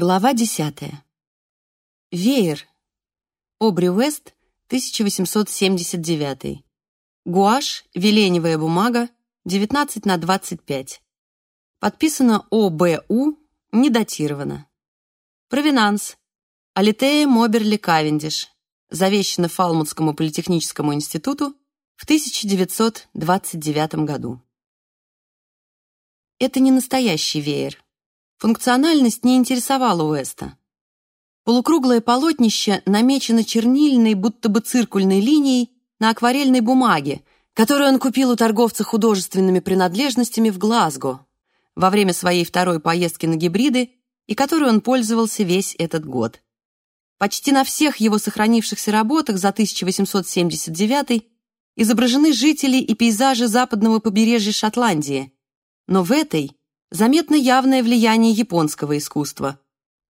Глава десятая. Веер. Обри Уэст, 1879. Гуашь, веленевая бумага, 19 на 25. Подписано ОБУ, не датировано. Провинанс. Алитея Моберли Кавендиш. Завещано Фалмутскому политехническому институту в 1929 году. Это не настоящий веер. Функциональность не интересовала Уэста. Полукруглое полотнище намечено чернильной, будто бы циркульной линией на акварельной бумаге, которую он купил у торговца художественными принадлежностями в Глазго во время своей второй поездки на гибриды и которой он пользовался весь этот год. Почти на всех его сохранившихся работах за 1879 изображены жители и пейзажи западного побережья Шотландии, но в этой заметно явное влияние японского искусства.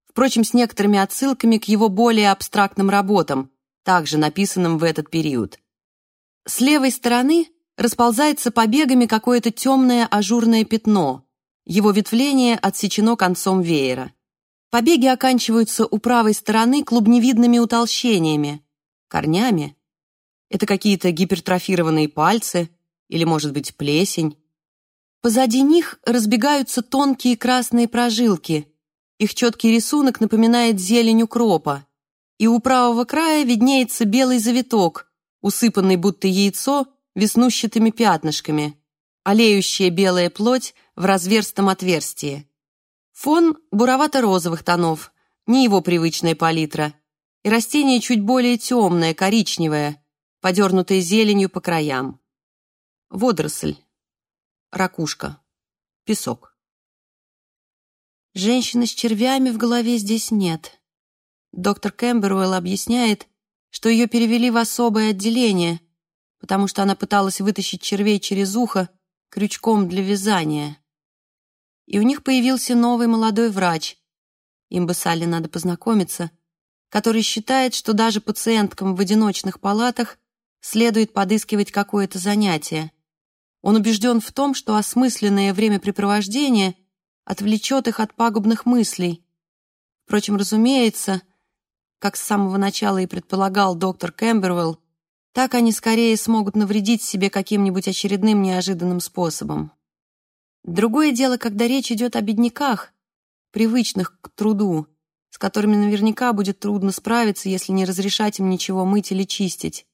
Впрочем, с некоторыми отсылками к его более абстрактным работам, также написанным в этот период. С левой стороны расползается побегами какое-то темное ажурное пятно. Его ветвление отсечено концом веера. Побеги оканчиваются у правой стороны клубневидными утолщениями, корнями. Это какие-то гипертрофированные пальцы или, может быть, плесень. Позади них разбегаются тонкие красные прожилки. Их четкий рисунок напоминает зелень укропа. И у правого края виднеется белый завиток, усыпанный будто яйцо веснущатыми пятнышками, олеющая белая плоть в разверстом отверстии. Фон буровато-розовых тонов, не его привычная палитра, и растение чуть более темное, коричневое, подернутое зеленью по краям. Водоросль ракушка, песок. Женщины с червями в голове здесь нет. Доктор Кэмберуэлл объясняет, что ее перевели в особое отделение, потому что она пыталась вытащить червей через ухо крючком для вязания. И у них появился новый молодой врач, им бы с Алле надо познакомиться, который считает, что даже пациенткам в одиночных палатах следует подыскивать какое-то занятие. Он убежден в том, что осмысленное времяпрепровождение отвлечет их от пагубных мыслей. Впрочем, разумеется, как с самого начала и предполагал доктор Кэмбервелл, так они скорее смогут навредить себе каким-нибудь очередным неожиданным способом. Другое дело, когда речь идет о бедняках, привычных к труду, с которыми наверняка будет трудно справиться, если не разрешать им ничего мыть или чистить.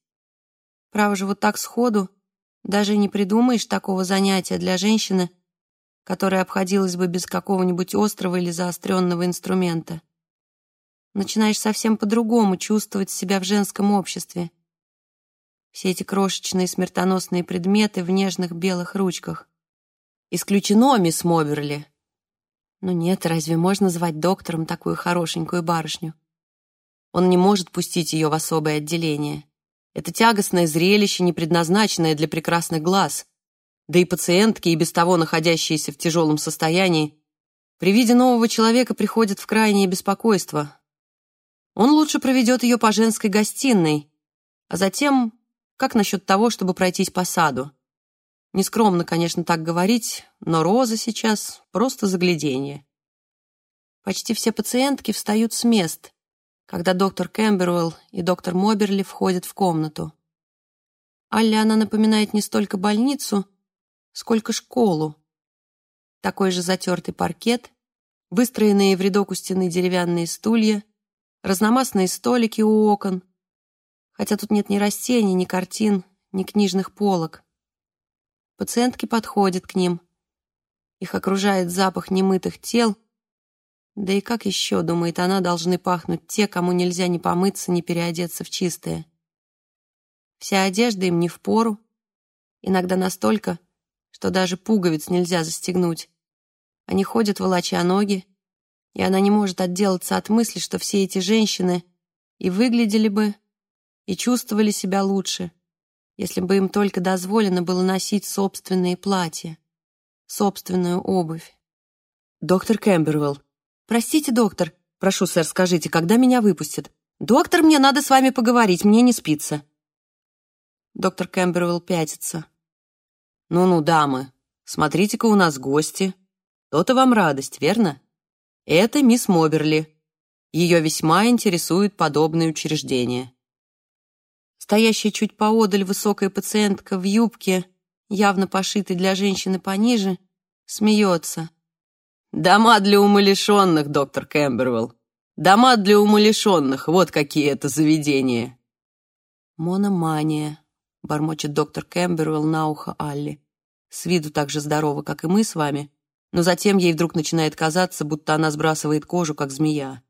Право же вот так сходу даже не придумаешь такого занятия для женщины, которая обходилась бы без какого-нибудь острого или заостренного инструмента. Начинаешь совсем по-другому чувствовать себя в женском обществе. Все эти крошечные смертоносные предметы в нежных белых ручках. Исключено, мисс Моберли. Ну нет, разве можно звать доктором такую хорошенькую барышню? Он не может пустить ее в особое отделение. Это тягостное зрелище, не предназначенное для прекрасных глаз. Да и пациентки, и без того находящиеся в тяжелом состоянии, при виде нового человека приходят в крайнее беспокойство. Он лучше проведет ее по женской гостиной, а затем, как насчет того, чтобы пройтись по саду? Нескромно, конечно, так говорить, но Роза сейчас просто загляденье. Почти все пациентки встают с мест, когда доктор Кэмберуэлл и доктор Моберли входят в комнату. Алле она напоминает не столько больницу, сколько школу. Такой же затертый паркет, выстроенные в рядок у стены деревянные стулья, разномастные столики у окон, хотя тут нет ни растений, ни картин, ни книжных полок. Пациентки подходят к ним. Их окружает запах немытых тел да и как еще, думает она, должны пахнуть те, кому нельзя ни помыться, ни переодеться в чистое. Вся одежда им не впору, иногда настолько, что даже пуговиц нельзя застегнуть. Они ходят, волоча ноги, и она не может отделаться от мысли, что все эти женщины и выглядели бы, и чувствовали себя лучше, если бы им только дозволено было носить собственные платья, собственную обувь. «Доктор Кэмбервелл, «Простите, доктор. Прошу, сэр, скажите, когда меня выпустят? Доктор, мне надо с вами поговорить, мне не спится». Доктор Кэмбервелл пятится. «Ну-ну, дамы, смотрите-ка, у нас гости. То-то вам радость, верно? Это мисс Моберли. Ее весьма интересует подобные учреждения. Стоящая чуть поодаль высокая пациентка в юбке, явно пошитой для женщины пониже, смеется. «Дома для умалишенных, доктор Кэмбервелл. Дома для умалишенных, вот какие это заведения». «Мономания», — бормочет доктор Кэмбервелл на ухо Алли. С виду так же здорова, как и мы с вами, но затем ей вдруг начинает казаться, будто она сбрасывает кожу, как змея.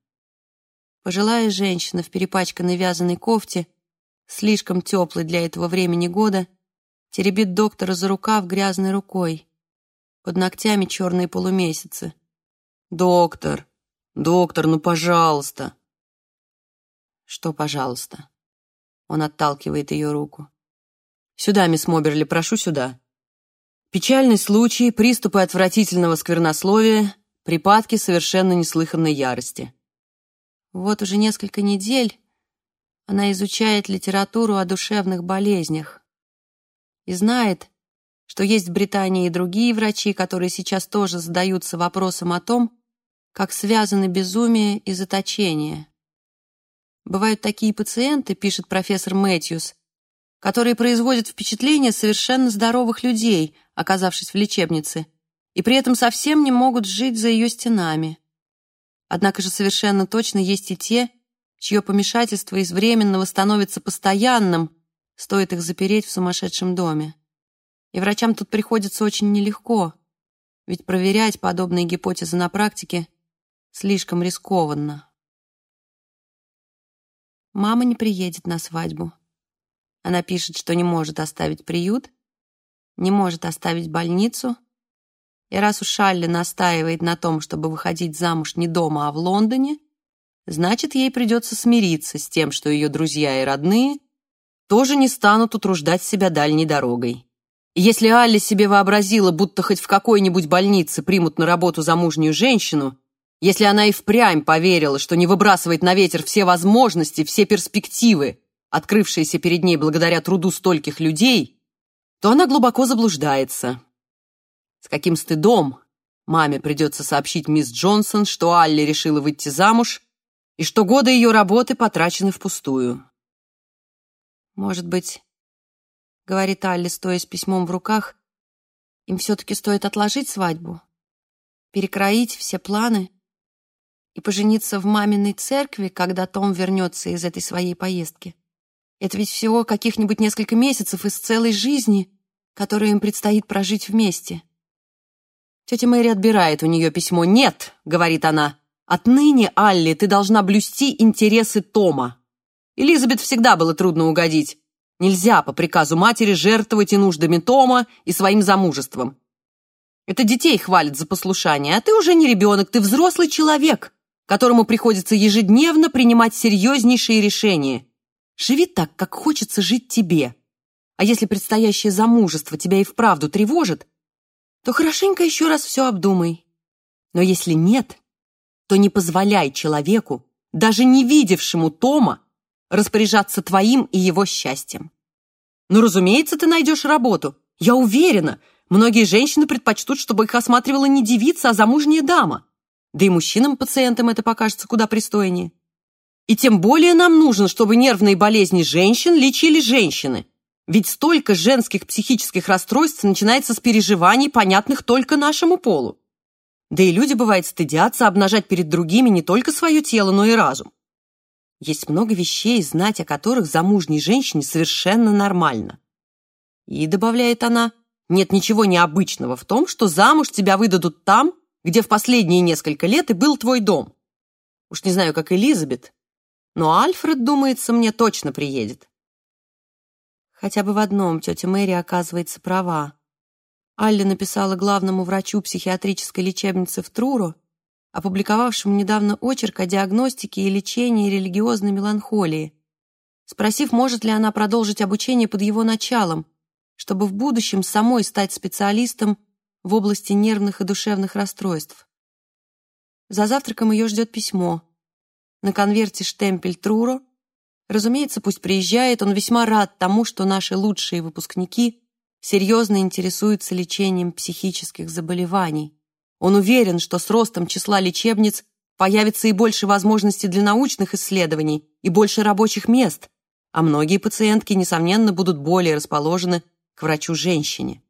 Пожилая женщина в перепачканной вязаной кофте, слишком теплой для этого времени года, теребит доктора за рукав грязной рукой. Под ногтями черные полумесяцы. «Доктор! Доктор, ну, пожалуйста!» «Что, пожалуйста?» Он отталкивает ее руку. «Сюда, мисс Моберли, прошу сюда». Печальный случай, приступы отвратительного сквернословия, припадки совершенно неслыханной ярости. Вот уже несколько недель она изучает литературу о душевных болезнях и знает, что есть в Британии и другие врачи, которые сейчас тоже задаются вопросом о том, как связаны безумие и заточение. Бывают такие пациенты, пишет профессор Мэтьюс, которые производят впечатление совершенно здоровых людей, оказавшись в лечебнице, и при этом совсем не могут жить за ее стенами. Однако же совершенно точно есть и те, чье помешательство из временного становится постоянным, стоит их запереть в сумасшедшем доме. И врачам тут приходится очень нелегко, ведь проверять подобные гипотезы на практике слишком рискованно. Мама не приедет на свадьбу. Она пишет, что не может оставить приют, не может оставить больницу. И раз уж Шалли настаивает на том, чтобы выходить замуж не дома, а в Лондоне, значит, ей придется смириться с тем, что ее друзья и родные тоже не станут утруждать себя дальней дорогой. Если Алли себе вообразила, будто хоть в какой-нибудь больнице примут на работу замужнюю женщину, если она и впрямь поверила, что не выбрасывает на ветер все возможности, все перспективы, открывшееся перед ней благодаря труду стольких людей, то она глубоко заблуждается. С каким стыдом маме придется сообщить мисс Джонсон, что Алли решила выйти замуж и что годы ее работы потрачены впустую. «Может быть, — говорит Алли, стоя с письмом в руках, — им все-таки стоит отложить свадьбу, перекроить все планы и пожениться в маминой церкви, когда Том вернется из этой своей поездки. Это ведь всего каких-нибудь несколько месяцев из целой жизни, которую им предстоит прожить вместе. Тетя Мэри отбирает у нее письмо. «Нет», — говорит она, — «отныне, Алли, ты должна блюсти интересы Тома». Элизабет всегда было трудно угодить. Нельзя по приказу матери жертвовать и нуждами Тома, и своим замужеством. Это детей хвалят за послушание, а ты уже не ребенок, ты взрослый человек, которому приходится ежедневно принимать серьезнейшие решения. Живи так, как хочется жить тебе. А если предстоящее замужество тебя и вправду тревожит, то хорошенько еще раз все обдумай. Но если нет, то не позволяй человеку, даже не видевшему Тома, распоряжаться твоим и его счастьем. Ну, разумеется, ты найдешь работу. Я уверена, многие женщины предпочтут, чтобы их осматривала не девица, а замужняя дама. Да и мужчинам-пациентам это покажется куда пристойнее. И тем более нам нужно, чтобы нервные болезни женщин лечили женщины. Ведь столько женских психических расстройств начинается с переживаний, понятных только нашему полу. Да и люди, бывает, стыдятся обнажать перед другими не только свое тело, но и разум. Есть много вещей, знать о которых замужней женщине совершенно нормально. И, добавляет она, нет ничего необычного в том, что замуж тебя выдадут там, где в последние несколько лет и был твой дом. Уж не знаю, как Элизабет, но Альфред, думается, мне точно приедет. Хотя бы в одном тетя Мэри оказывается права. Алли написала главному врачу психиатрической лечебницы в Труру, опубликовавшему недавно очерк о диагностике и лечении религиозной меланхолии, спросив, может ли она продолжить обучение под его началом, чтобы в будущем самой стать специалистом в области нервных и душевных расстройств. За завтраком ее ждет письмо — на конверте штемпель Труро. Разумеется, пусть приезжает, он весьма рад тому, что наши лучшие выпускники серьезно интересуются лечением психических заболеваний. Он уверен, что с ростом числа лечебниц появится и больше возможностей для научных исследований, и больше рабочих мест, а многие пациентки, несомненно, будут более расположены к врачу-женщине.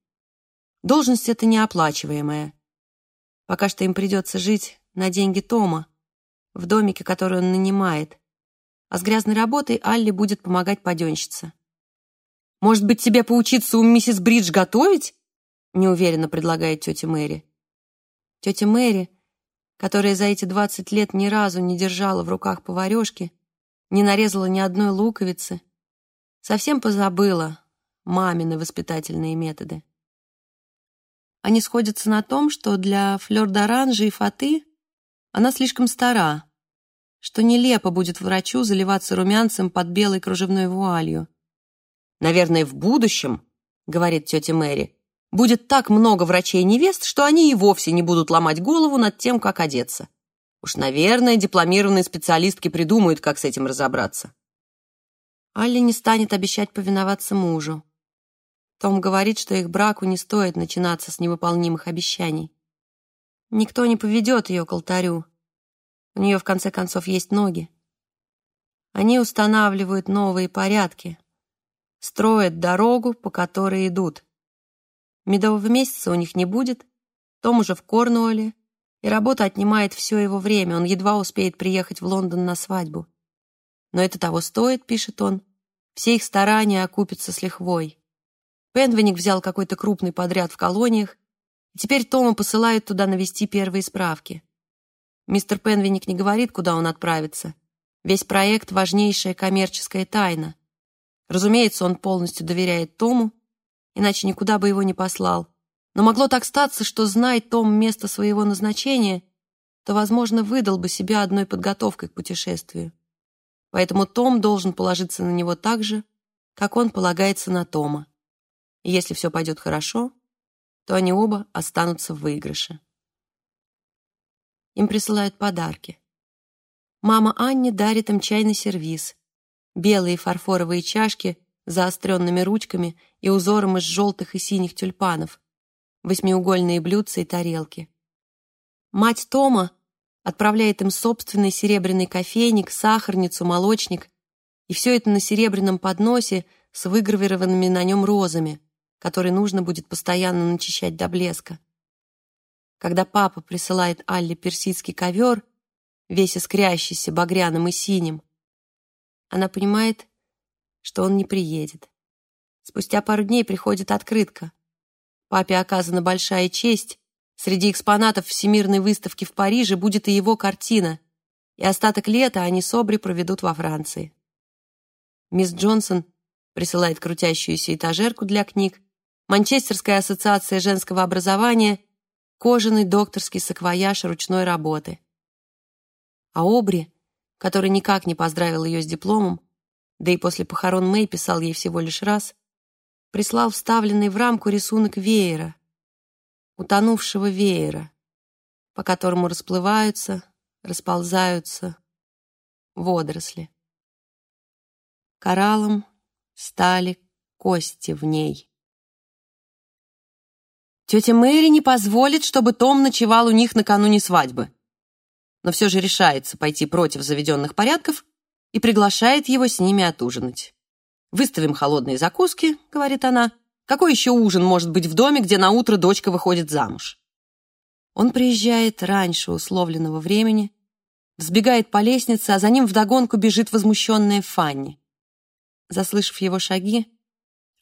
Должность эта неоплачиваемая. Пока что им придется жить на деньги Тома, в домике, который он нанимает. А с грязной работой Алли будет помогать паденщице. «Может быть, тебе поучиться у миссис Бридж готовить?» неуверенно предлагает тетя Мэри. Тетя Мэри, которая за эти двадцать лет ни разу не держала в руках поварешки, не нарезала ни одной луковицы, совсем позабыла мамины воспитательные методы. Они сходятся на том, что для флёр-д'оранжа и фаты она слишком стара, что нелепо будет врачу заливаться румянцем под белой кружевной вуалью. «Наверное, в будущем, — говорит тетя Мэри, — будет так много врачей-невест, что они и вовсе не будут ломать голову над тем, как одеться. Уж, наверное, дипломированные специалистки придумают, как с этим разобраться». Алли не станет обещать повиноваться мужу. Том говорит, что их браку не стоит начинаться с невыполнимых обещаний. Никто не поведет ее к алтарю. У нее, в конце концов, есть ноги. Они устанавливают новые порядки, строят дорогу, по которой идут. Медового месяца у них не будет, Том уже в Корнуолле, и работа отнимает все его время, он едва успеет приехать в Лондон на свадьбу. Но это того стоит, пишет он, все их старания окупятся с лихвой. Пенвеник взял какой-то крупный подряд в колониях, и теперь Тома посылают туда навести первые справки. Мистер Пенвеник не говорит, куда он отправится. Весь проект — важнейшая коммерческая тайна. Разумеется, он полностью доверяет Тому, иначе никуда бы его не послал. Но могло так статься, что, зная Том место своего назначения, то, возможно, выдал бы себя одной подготовкой к путешествию. Поэтому Том должен положиться на него так же, как он полагается на Тома. И если все пойдет хорошо, то они оба останутся в выигрыше. Им присылают подарки. Мама Анни дарит им чайный сервиз, белые фарфоровые чашки заостренными ручками и узором из желтых и синих тюльпанов, восьмиугольные блюдца и тарелки. Мать Тома отправляет им собственный серебряный кофейник, сахарницу, молочник, и все это на серебряном подносе с выгравированными на нем розами, который нужно будет постоянно начищать до блеска. Когда папа присылает Алле персидский ковер, весь искрящийся багряным и синим, она понимает, что он не приедет. Спустя пару дней приходит открытка. Папе оказана большая честь. Среди экспонатов Всемирной выставки в Париже будет и его картина, и остаток лета они с Обри проведут во Франции. Мисс Джонсон присылает крутящуюся этажерку для книг, Манчестерская ассоциация женского образования, кожаный докторский саквояж ручной работы. А Обри, который никак не поздравил ее с дипломом, да и после похорон Мэй писал ей всего лишь раз, прислал вставленный в рамку рисунок веера, утонувшего веера, по которому расплываются, расползаются водоросли. Кораллом стали кости в ней. Тетя Мэри не позволит, чтобы Том ночевал у них накануне свадьбы. Но все же решается пойти против заведенных порядков и приглашает его с ними отужинать. «Выставим холодные закуски», — говорит она. «Какой еще ужин может быть в доме, где на утро дочка выходит замуж?» Он приезжает раньше условленного времени, взбегает по лестнице, а за ним вдогонку бежит возмущенная Фанни. Заслышав его шаги,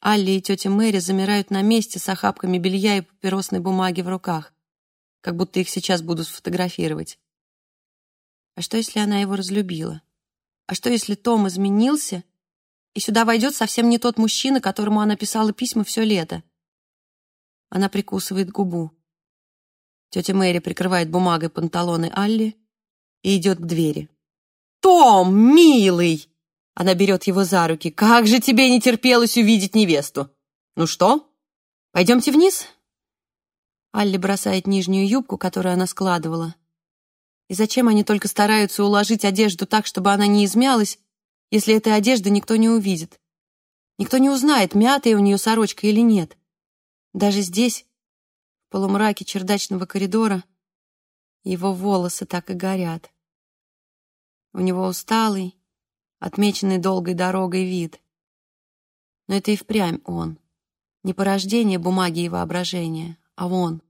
Алли и тетя Мэри замирают на месте с охапками белья и папиросной бумаги в руках, как будто их сейчас будут фотографировать. А что, если она его разлюбила? А что, если Том изменился, и сюда войдет совсем не тот мужчина, которому она писала письма все лето? Она прикусывает губу. Тетя Мэри прикрывает бумагой панталоны Алли и идет к двери. «Том, милый!» Она берет его за руки. «Как же тебе не терпелось увидеть невесту! Ну что, пойдемте вниз?» Алли бросает нижнюю юбку, которую она складывала. И зачем они только стараются уложить одежду так, чтобы она не измялась, если этой одежды никто не увидит? Никто не узнает, мятая у нее сорочка или нет. Даже здесь, в полумраке чердачного коридора, Его волосы так и горят. У него усталый, отмеченный долгой дорогой вид. Но это и впрямь он. Не порождение бумаги и воображения, а он.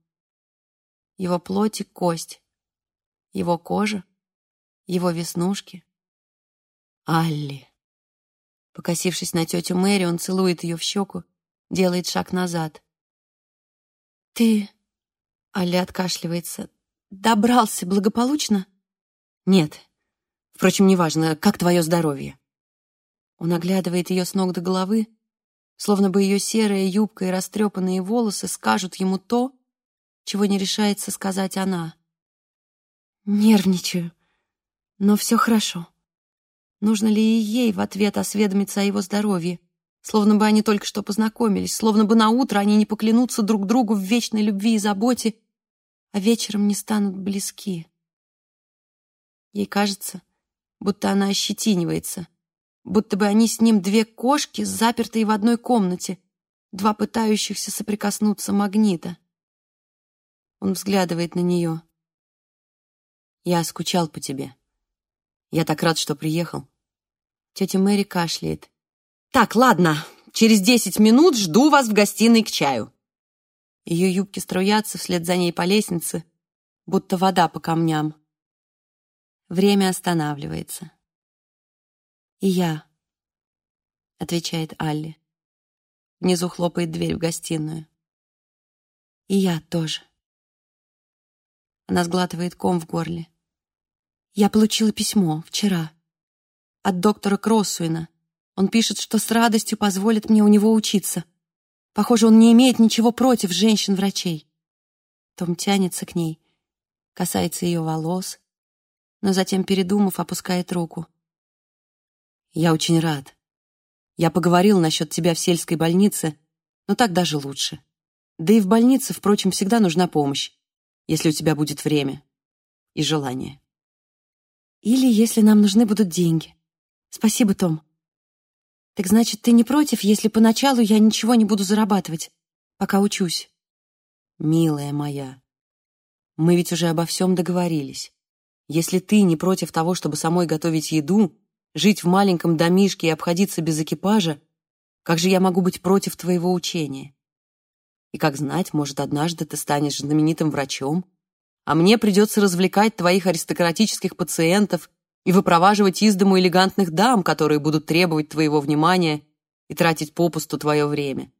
Его плоть и кость. Его кожа. Его веснушки. Алли. Покосившись на тетю Мэри, он целует ее в щеку, делает шаг назад. «Ты...» — Алли откашливается. «Добрался благополучно?» «Нет. Впрочем, неважно, как твое здоровье?» Он оглядывает ее с ног до головы, словно бы ее серая юбка и растрепанные волосы скажут ему то, чего не решается сказать она. «Нервничаю, но все хорошо». Нужно ли и ей в ответ осведомиться о его здоровье? Словно бы они только что познакомились, словно бы на утро они не поклянутся друг другу в вечной любви и заботе, а вечером не станут близки. Ей кажется, будто она ощетинивается, будто бы они с ним две кошки, запертые в одной комнате, два пытающихся соприкоснуться магнита. Он взглядывает на нее. «Я скучал по тебе. Я так рад, что приехал. Тетя Мэри кашляет. «Так, ладно, через десять минут жду вас в гостиной к чаю». Ее юбки струятся вслед за ней по лестнице, будто вода по камням. Время останавливается. «И я», — отвечает Алли. Внизу хлопает дверь в гостиную. «И я тоже». Она сглатывает ком в горле. «Я получила письмо вчера от доктора Кроссуина. Он пишет, что с радостью позволит мне у него учиться. Похоже, он не имеет ничего против женщин-врачей. Том тянется к ней, касается ее волос, но затем, передумав, опускает руку. «Я очень рад. Я поговорил насчет тебя в сельской больнице, но так даже лучше. Да и в больнице, впрочем, всегда нужна помощь, если у тебя будет время и желание. Или если нам нужны будут деньги. Спасибо, Том. Так значит, ты не против, если поначалу я ничего не буду зарабатывать, пока учусь? Милая моя, мы ведь уже обо всем договорились. Если ты не против того, чтобы самой готовить еду, жить в маленьком домишке и обходиться без экипажа, как же я могу быть против твоего учения? И как знать, может, однажды ты станешь знаменитым врачом, а мне придется развлекать твоих аристократических пациентов и выпроваживать из дому элегантных дам, которые будут требовать твоего внимания и тратить попусту твое время.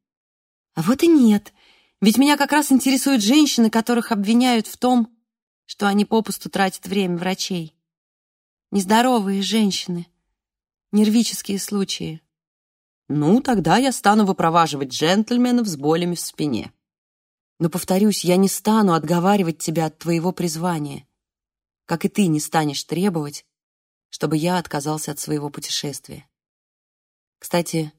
А вот и нет, ведь меня как раз интересуют женщины, которых обвиняют в том, что они попусту тратят время врачей. Нездоровые женщины, нервические случаи. Ну, тогда я стану выпроваживать джентльменов с болями в спине. Но, повторюсь, я не стану отговаривать тебя от твоего призвания, как и ты не станешь требовать, чтобы я отказался от своего путешествия. Кстати,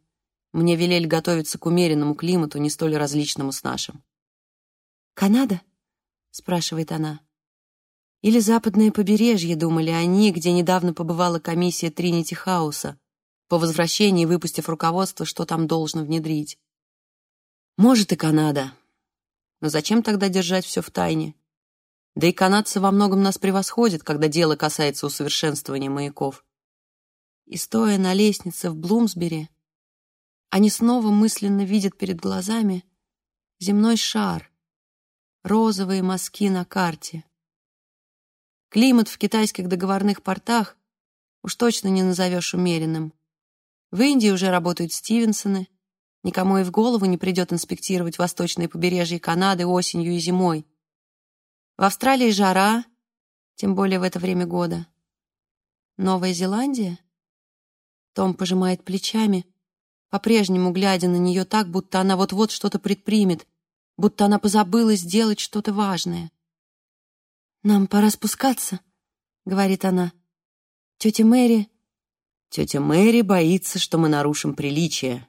мне велели готовиться к умеренному климату, не столь различному с нашим. «Канада?» — спрашивает она. Или западное побережье, думали они, где недавно побывала комиссия Тринити Хауса, по возвращении выпустив руководство, что там должно внедрить. Может и Канада. Но зачем тогда держать все в тайне? Да и канадцы во многом нас превосходят, когда дело касается усовершенствования маяков. И стоя на лестнице в Блумсбери, они снова мысленно видят перед глазами земной шар, розовые мазки на карте. Климат в китайских договорных портах уж точно не назовешь умеренным. В Индии уже работают Стивенсоны, никому и в голову не придет инспектировать восточные побережья Канады осенью и зимой. В Австралии жара, тем более в это время года. Новая Зеландия? Том пожимает плечами, по-прежнему глядя на нее так, будто она вот-вот что-то предпримет, будто она позабыла сделать что-то важное. «Нам пора спускаться», — говорит она. «Тетя Мэри...» «Тетя Мэри боится, что мы нарушим приличие.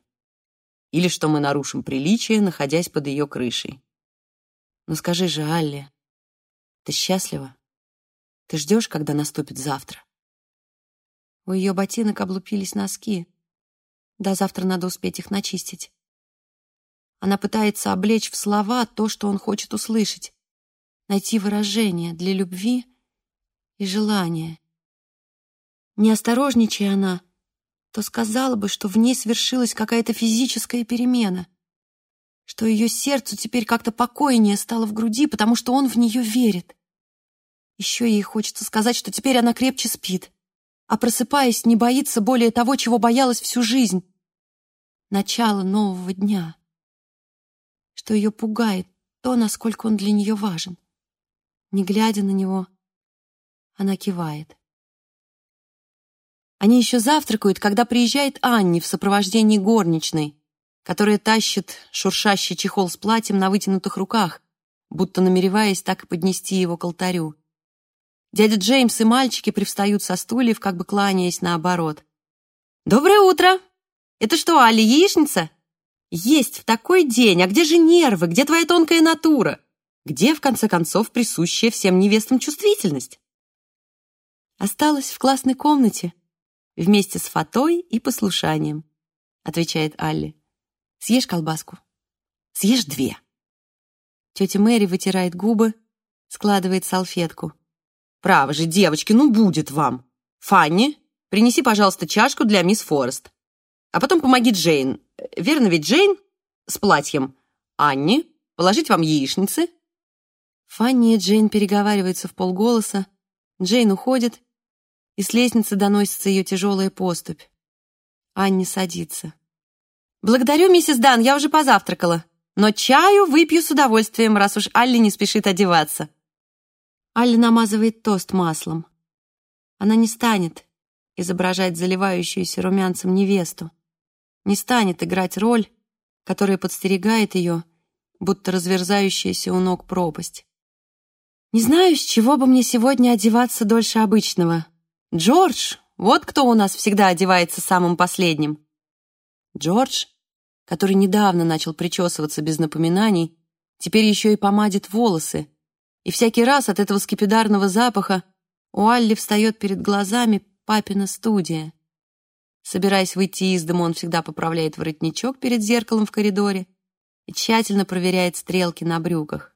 Или что мы нарушим приличие, находясь под ее крышей. Но скажи же, Алле, ты счастлива? Ты ждешь, когда наступит завтра? У ее ботинок облупились носки. Да, завтра надо успеть их начистить. Она пытается облечь в слова то, что он хочет услышать. найти выражение для любви и желания. Не осторожничая она, то сказала бы, что в ней свершилась какая-то физическая перемена, что ее сердцу теперь как-то покойнее стало в груди, потому что он в нее верит. Еще ей хочется сказать, что теперь она крепче спит, а просыпаясь, не боится более того, чего боялась всю жизнь — начало нового дня, что ее пугает то, насколько он для нее важен. Не глядя на него, она кивает. Они еще завтракают, когда приезжает Анни в сопровождении горничной, которая тащит шуршащий чехол с платьем на вытянутых руках, будто намереваясь так и поднести его к алтарю. Дядя Джеймс и мальчики привстают со стульев, как бы кланяясь наоборот. «Доброе утро! Это что, Али, яичница?» «Есть в такой день! А где же нервы? Где твоя тонкая натура? Где, в конце концов, присущая всем невестам чувствительность?» Осталась в классной комнате, вместе с фатой и послушанием», — отвечает Алли. «Съешь колбаску? Съешь две». Тетя Мэри вытирает губы, складывает салфетку. «Право же, девочки, ну будет вам! Фанни, принеси, пожалуйста, чашку для мисс Форест. А потом помоги Джейн. Верно ведь, Джейн? С платьем. Анни, положить вам яичницы». Фанни и Джейн переговариваются в полголоса. Джейн уходит, и с лестницы доносится ее тяжелая поступь. Анни садится. «Благодарю, миссис Дан, я уже позавтракала, но чаю выпью с удовольствием, раз уж Алли не спешит одеваться». Алли намазывает тост маслом. Она не станет изображать заливающуюся румянцем невесту, не станет играть роль, которая подстерегает ее, будто разверзающаяся у ног пропасть. «Не знаю, с чего бы мне сегодня одеваться дольше обычного», Джордж, вот кто у нас всегда одевается самым последним. Джордж, который недавно начал причесываться без напоминаний, теперь еще и помадит волосы, и всякий раз от этого скипидарного запаха у Алли встает перед глазами папина студия. Собираясь выйти из дома, он всегда поправляет воротничок перед зеркалом в коридоре и тщательно проверяет стрелки на брюках.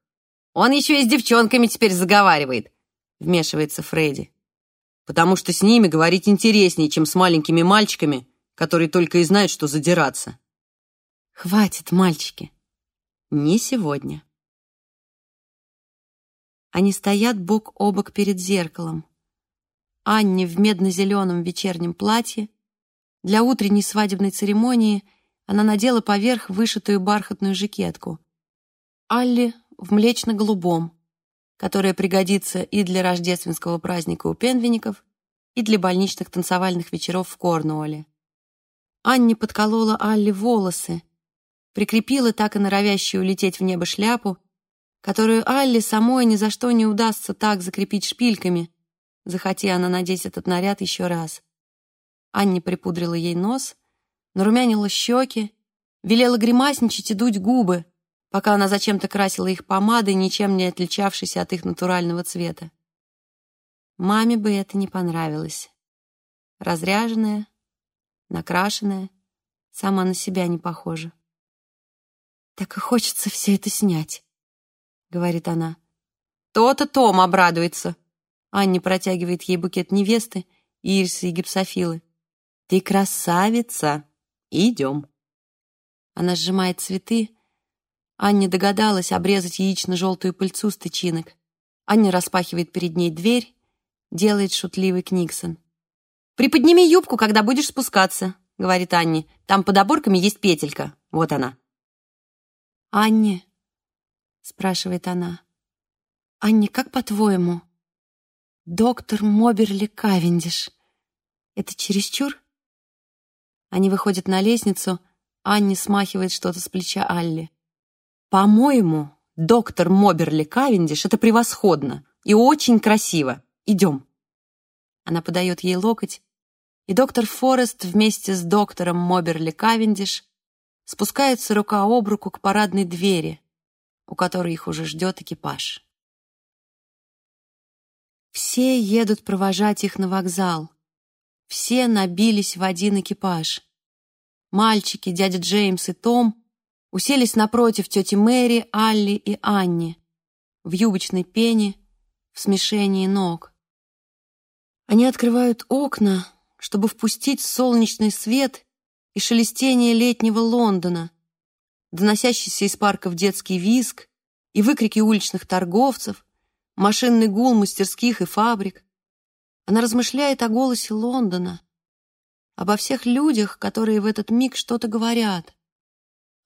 «Он еще и с девчонками теперь заговаривает», — вмешивается Фредди потому что с ними говорить интереснее, чем с маленькими мальчиками, которые только и знают, что задираться. Хватит, мальчики. Не сегодня. Они стоят бок о бок перед зеркалом. Анне в медно-зеленом вечернем платье. Для утренней свадебной церемонии она надела поверх вышитую бархатную жакетку. Алли в млечно-голубом, которая пригодится и для рождественского праздника у пенвиников, и для больничных танцевальных вечеров в Корнуолле. Анни подколола Алли волосы, прикрепила так и норовящую улететь в небо шляпу, которую Алли самой ни за что не удастся так закрепить шпильками, захоти она надеть этот наряд еще раз. Анни припудрила ей нос, нарумянила щеки, велела гримасничать и дуть губы, пока она зачем-то красила их помадой, ничем не отличавшейся от их натурального цвета. Маме бы это не понравилось. Разряженная, накрашенная, сама на себя не похожа. «Так и хочется все это снять», — говорит она. «То-то Том обрадуется». Анни протягивает ей букет невесты, ирсы и гипсофилы. «Ты красавица! Идем!» Она сжимает цветы, Анне догадалась обрезать яично-желтую пыльцу с тычинок. Аня распахивает перед ней дверь, делает шутливый Книксон. «Приподними юбку, когда будешь спускаться», — говорит Анне. «Там под оборками есть петелька. Вот она». «Анне», — спрашивает она, — «Анне, как по-твоему, доктор Моберли Кавендиш — это чересчур?» Они выходят на лестницу, Анне смахивает что-то с плеча Алли. «По-моему, доктор Моберли Кавендиш — это превосходно и очень красиво. Идем». Она подает ей локоть, и доктор Форест вместе с доктором Моберли Кавендиш спускаются рука об руку к парадной двери, у которой их уже ждет экипаж. Все едут провожать их на вокзал. Все набились в один экипаж. Мальчики, дядя Джеймс и Том уселись напротив тети Мэри, Алли и Анни. в юбочной пене, в смешении ног. Они открывают окна, чтобы впустить солнечный свет и шелестение летнего Лондона, доносящийся из парков детский визг и выкрики уличных торговцев, машинный гул мастерских и фабрик. Она размышляет о голосе Лондона, обо всех людях, которые в этот миг что-то говорят,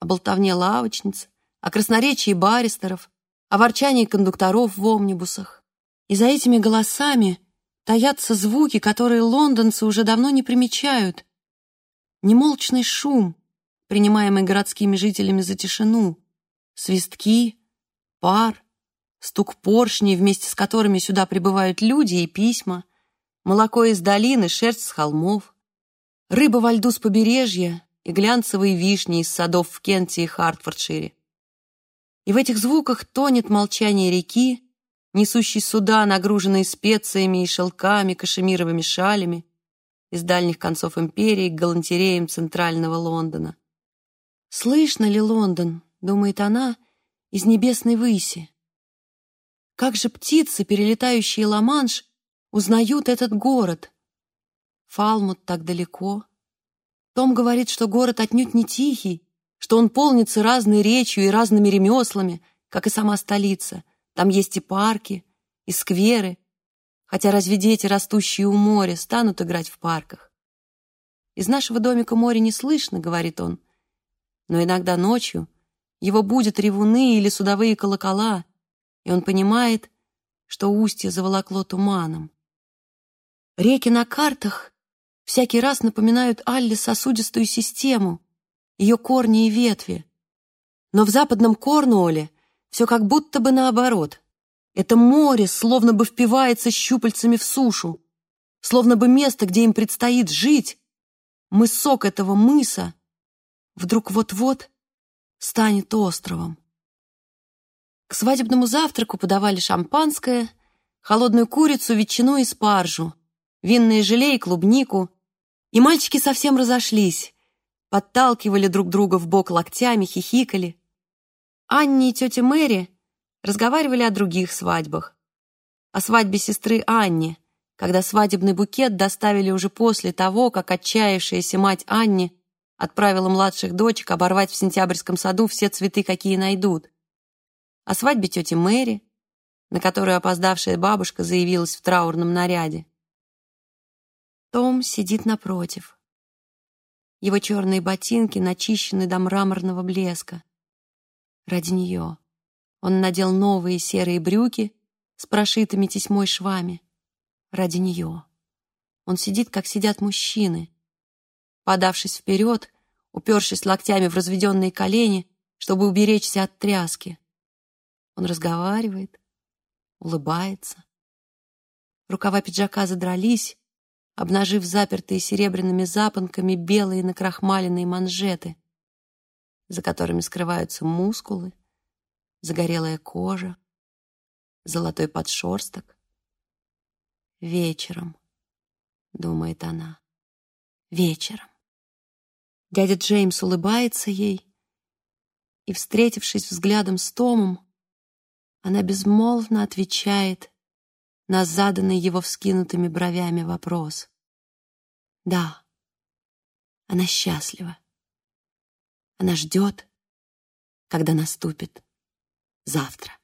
о болтовне лавочниц, о красноречии баристеров, о ворчании кондукторов в омнибусах. И за этими голосами таятся звуки, которые лондонцы уже давно не примечают. Немолчный шум, принимаемый городскими жителями за тишину, свистки, пар, стук поршней, вместе с которыми сюда прибывают люди и письма, молоко из долины, шерсть с холмов, рыба во льду с побережья и глянцевые вишни из садов в Кенте и Хартфордшире. И в этих звуках тонет молчание реки, несущей суда, нагруженные специями и шелками, кашемировыми шалями из дальних концов империи к галантереям центрального Лондона. «Слышно ли, Лондон?» — думает она из небесной выси. Как же птицы, перелетающие Ла-Манш, узнают этот город? Фалмут так далеко. Том говорит, что город отнюдь не тихий, что он полнится разной речью и разными ремеслами, как и сама столица. Там есть и парки, и скверы, хотя разве дети, растущие у моря, станут играть в парках? «Из нашего домика море не слышно», — говорит он, но иногда ночью его будут ревуны или судовые колокола, и он понимает, что устье заволокло туманом. Реки на картах всякий раз напоминают Алле сосудистую систему, ее корни и ветви. Но в западном Корнуолле все как будто бы наоборот. Это море словно бы впивается щупальцами в сушу, словно бы место, где им предстоит жить, мысок этого мыса, вдруг вот-вот станет островом. К свадебному завтраку подавали шампанское, холодную курицу, ветчину и спаржу, винные желе и клубнику, и мальчики совсем разошлись, подталкивали друг друга в бок локтями, хихикали. Анни и тетя Мэри разговаривали о других свадьбах. О свадьбе сестры Анни, когда свадебный букет доставили уже после того, как отчаявшаяся мать Анни отправила младших дочек оборвать в сентябрьском саду все цветы, какие найдут. О свадьбе тети Мэри, на которую опоздавшая бабушка заявилась в траурном наряде. Том сидит напротив. Его черные ботинки начищены до мраморного блеска. Ради нее. Он надел новые серые брюки с прошитыми тесьмой швами. Ради нее. Он сидит, как сидят мужчины. Подавшись вперед, упершись локтями в разведенные колени, чтобы уберечься от тряски. Он разговаривает, улыбается. Рукава пиджака задрались, обнажив запертые серебряными запонками белые накрахмаленные манжеты, за которыми скрываются мускулы, загорелая кожа, золотой подшерсток. Вечером, думает она, вечером. Дядя Джеймс улыбается ей, и, встретившись взглядом с Томом, она безмолвно отвечает на заданный его вскинутыми бровями вопрос. Да, она счастлива. Она ждет, когда наступит завтра.